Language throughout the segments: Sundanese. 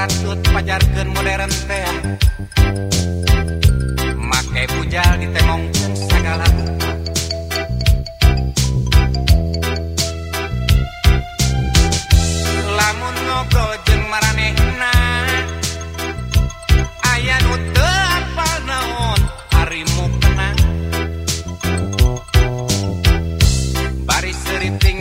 racut pajarkan modern teh. Make bujal ditemongkan segala lamun ngobrol jeung maranehna aya nu teu apal naon harimu kenang bari seriting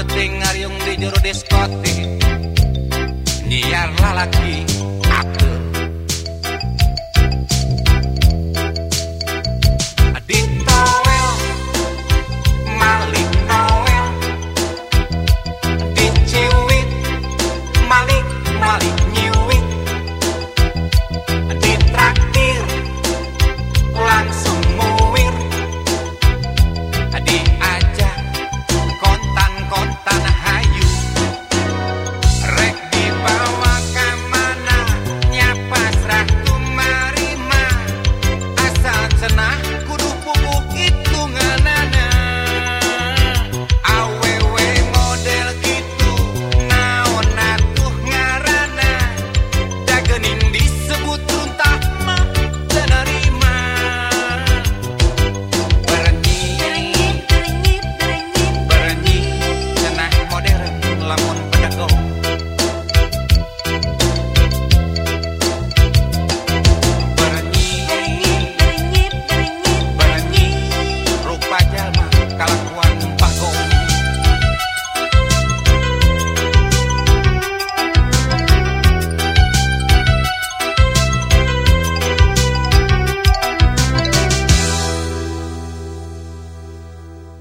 beting ngariung di juru diskotik nyiar lalaki